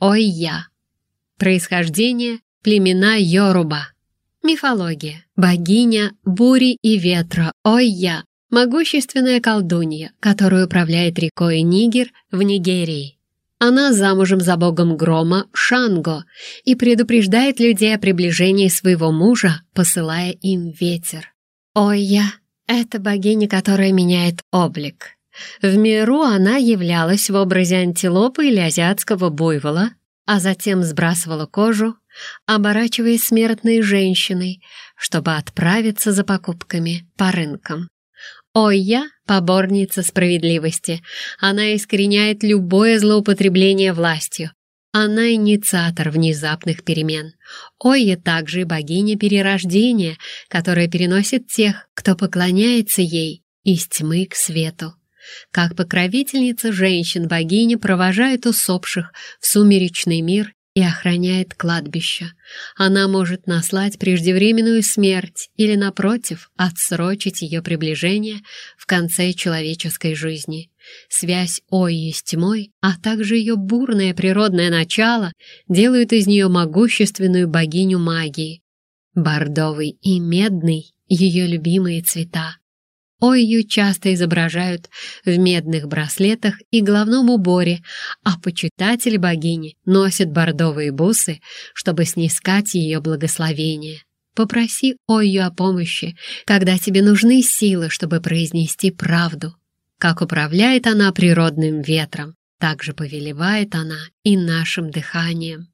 Ойя. Происхождение – племена Йоруба. Мифология. Богиня бури и ветра Ойя – могущественная колдунья, которая управляет рекой Нигер в Нигерии. Она замужем за богом грома Шанго и предупреждает людей о приближении своего мужа, посылая им ветер. Ойя — это богиня, которая меняет облик. В миру она являлась в образе антилопы или азиатского буйвола, а затем сбрасывала кожу, оборачиваясь смертной женщиной, чтобы отправиться за покупками по рынкам. Ойя — поборница справедливости. Она искореняет любое злоупотребление властью. Она инициатор внезапных перемен. Ойя также богиня перерождения, которая переносит тех, кто поклоняется ей, из тьмы к свету. Как покровительница женщин богиня провожает усопших в сумеречный мир и охраняет кладбище. Она может наслать преждевременную смерть или, напротив, отсрочить ее приближение в конце человеческой жизни. Связь Ои с тьмой, а также ее бурное природное начало делают из нее могущественную богиню магии. Бордовый и медный — ее любимые цвета. Ойю часто изображают в медных браслетах и головном уборе, а почитатели богини носят бордовые бусы, чтобы снискать ее благословение. Попроси Ойю о помощи, когда тебе нужны силы, чтобы произнести правду. Как управляет она природным ветром, так же повелевает она и нашим дыханием.